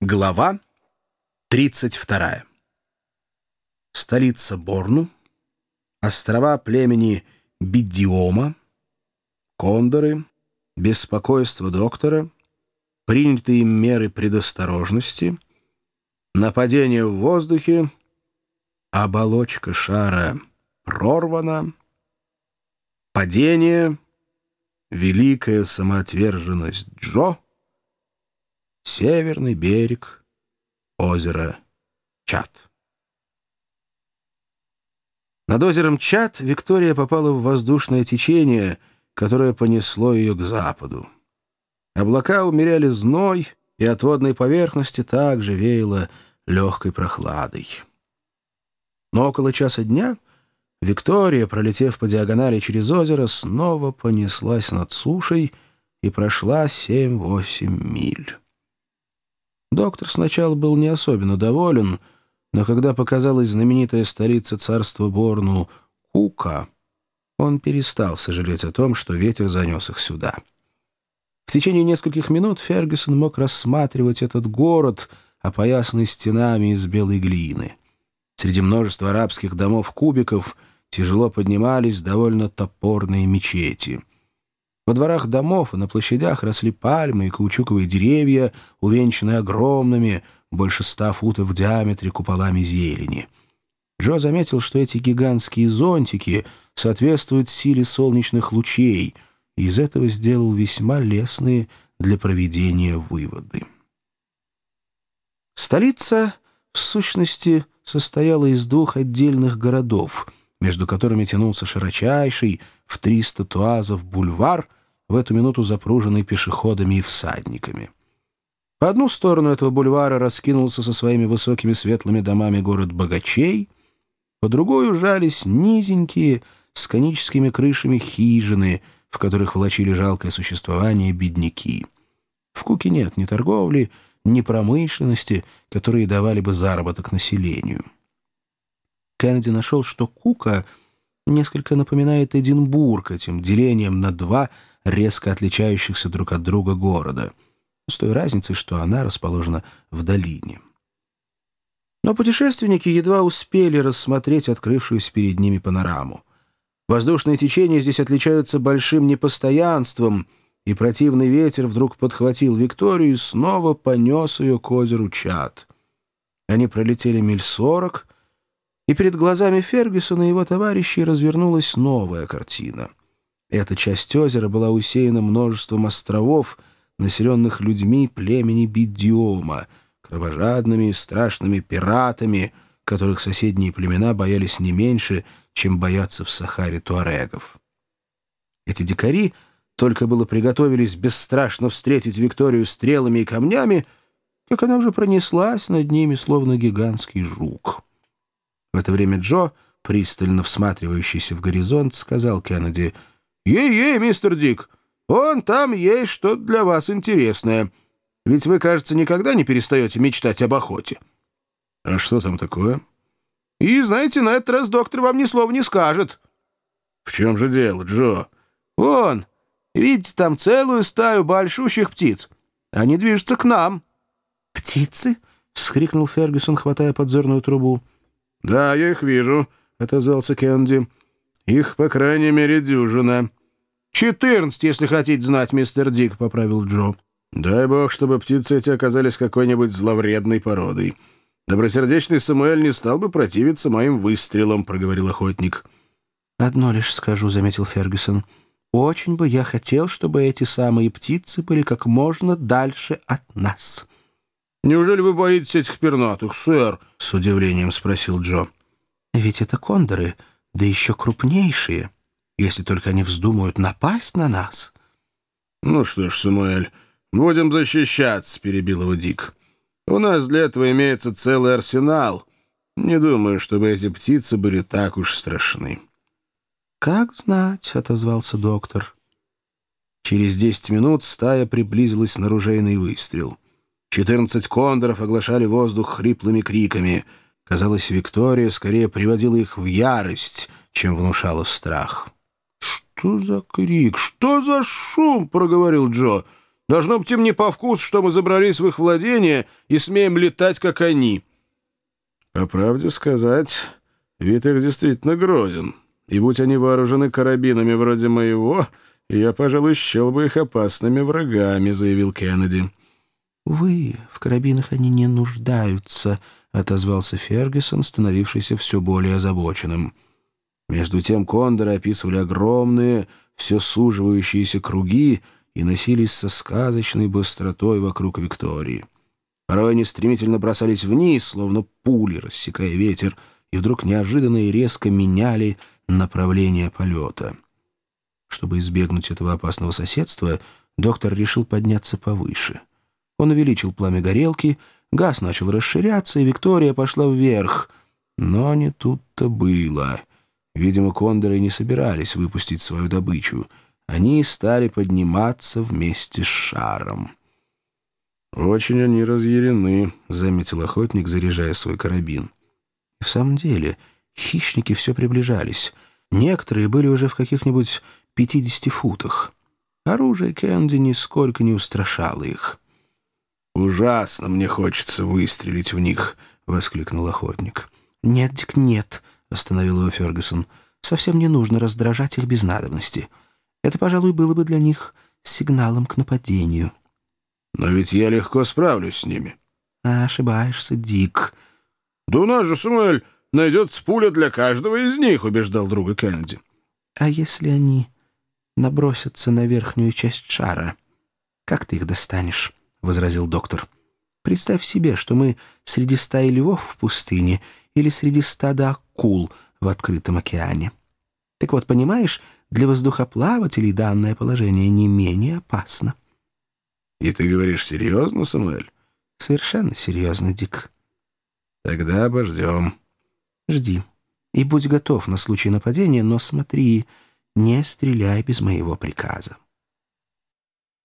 Глава 32. Столица Борну, острова племени Бидиома, кондоры, беспокойство доктора, принятые меры предосторожности, нападение в воздухе, оболочка шара прорвана, падение, великая самоотверженность Джо — Северный берег озера Чат. Над озером Чат Виктория попала в воздушное течение, которое понесло ее к западу. Облака умеряли зной, и от водной поверхности также веяло легкой прохладой. Но около часа дня Виктория, пролетев по диагонали через озеро, снова понеслась над сушей и прошла семь-восемь миль. Доктор сначала был не особенно доволен, но когда показалась знаменитая столица царства Борну Кука, он перестал сожалеть о том, что ветер занес их сюда. В течение нескольких минут Фергюсон мог рассматривать этот город, опоясанный стенами из белой глины. Среди множества арабских домов-кубиков тяжело поднимались довольно топорные мечети — во дворах домов и на площадях росли пальмы и каучуковые деревья, увенчанные огромными, больше ста футов в диаметре куполами зелени. Джо заметил, что эти гигантские зонтики соответствуют силе солнечных лучей, и из этого сделал весьма лестные для проведения выводы. Столица, в сущности, состояла из двух отдельных городов, между которыми тянулся широчайший в 300 туазов бульвар — в эту минуту запруженный пешеходами и всадниками. По одну сторону этого бульвара раскинулся со своими высокими светлыми домами город богачей, по другую жались низенькие с коническими крышами хижины, в которых влачили жалкое существование бедняки. В Куке нет ни торговли, ни промышленности, которые давали бы заработок населению. Кеннеди нашел, что Кука несколько напоминает Эдинбург этим делением на два – резко отличающихся друг от друга города, с той разницей, что она расположена в долине. Но путешественники едва успели рассмотреть открывшуюся перед ними панораму. Воздушные течения здесь отличаются большим непостоянством, и противный ветер вдруг подхватил Викторию и снова понес ее к озеру Чат. Они пролетели миль сорок, и перед глазами Фергюсона и его товарищей развернулась новая картина — эта часть озера была усеяна множеством островов, населенных людьми племени Бидиома, кровожадными и страшными пиратами, которых соседние племена боялись не меньше, чем боятся в Сахаре туарегов. Эти дикари только было приготовились бесстрашно встретить Викторию стрелами и камнями, как она уже пронеслась над ними, словно гигантский жук. В это время Джо, пристально всматривающийся в горизонт, сказал Кеннеди — «Ей-ей, мистер Дик, он там есть что-то для вас интересное. Ведь вы, кажется, никогда не перестаете мечтать об охоте». «А что там такое?» «И, знаете, на этот раз доктор вам ни слова не скажет». «В чем же дело, Джо?» «Вон, видите, там целую стаю большущих птиц. Они движутся к нам». «Птицы?» — вскрикнул Фергюсон, хватая подзорную трубу. «Да, я их вижу», — отозвался Кенди. «Их, по крайней мере, дюжина». «Четырнадцать, если хотите знать, мистер Дик», — поправил Джо. «Дай бог, чтобы птицы эти оказались какой-нибудь зловредной породой. Добросердечный Самуэль не стал бы противиться моим выстрелам», — проговорил охотник. «Одно лишь скажу», — заметил Фергюсон. «Очень бы я хотел, чтобы эти самые птицы были как можно дальше от нас». «Неужели вы боитесь этих пернатых, сэр?» — с удивлением спросил Джо. «Ведь это кондоры, да еще крупнейшие» если только они вздумают напасть на нас». «Ну что ж, Самуэль, будем защищаться», — перебил его Дик. «У нас для этого имеется целый арсенал. Не думаю, чтобы эти птицы были так уж страшны». «Как знать», — отозвался доктор. Через десять минут стая приблизилась на ружейный выстрел. Четырнадцать кондоров оглашали воздух хриплыми криками. Казалось, Виктория скорее приводила их в ярость, чем внушала страх. «Что за крик? Что за шум?» — проговорил Джо. Должно быть им не по вкусу, что мы забрались в их владение и смеем летать, как они». По правде сказать, вид их действительно грозен. И будь они вооружены карабинами вроде моего, я, пожалуй, счел бы их опасными врагами», — заявил Кеннеди. «Увы, в карабинах они не нуждаются», — отозвался Фергюсон, становившийся все более озабоченным. Между тем кондоры описывали огромные, все суживающиеся круги и носились со сказочной быстротой вокруг Виктории. Порой они стремительно бросались вниз, словно пули, рассекая ветер, и вдруг неожиданно и резко меняли направление полета. Чтобы избегнуть этого опасного соседства, доктор решил подняться повыше. Он увеличил пламя горелки, газ начал расширяться, и Виктория пошла вверх. Но не тут-то было. Видимо, кондоры не собирались выпустить свою добычу. Они стали подниматься вместе с шаром. «Очень они разъярены», — заметил охотник, заряжая свой карабин. В самом деле, хищники все приближались. Некоторые были уже в каких-нибудь пятидесяти футах. Оружие Кэнди нисколько не устрашало их. «Ужасно мне хочется выстрелить в них», — воскликнул охотник. «Нет, Дик, нет», — остановил его Фергюсон. «Совсем не нужно раздражать их без надобности. Это, пожалуй, было бы для них сигналом к нападению». «Но ведь я легко справлюсь с ними». А «Ошибаешься, Дик». «Да у нас же, Самуэль, найдется пуля для каждого из них», — убеждал друга Кеннеди. «А если они набросятся на верхнюю часть шара? Как ты их достанешь?» — возразил доктор. «Представь себе, что мы среди стаи львов в пустыне или среди стада акул в открытом океане. Так вот, понимаешь, для воздухоплавателей данное положение не менее опасно». «И ты говоришь серьезно, Самуэль?» «Совершенно серьезно, Дик». «Тогда обождем». «Жди. И будь готов на случай нападения, но смотри, не стреляй без моего приказа».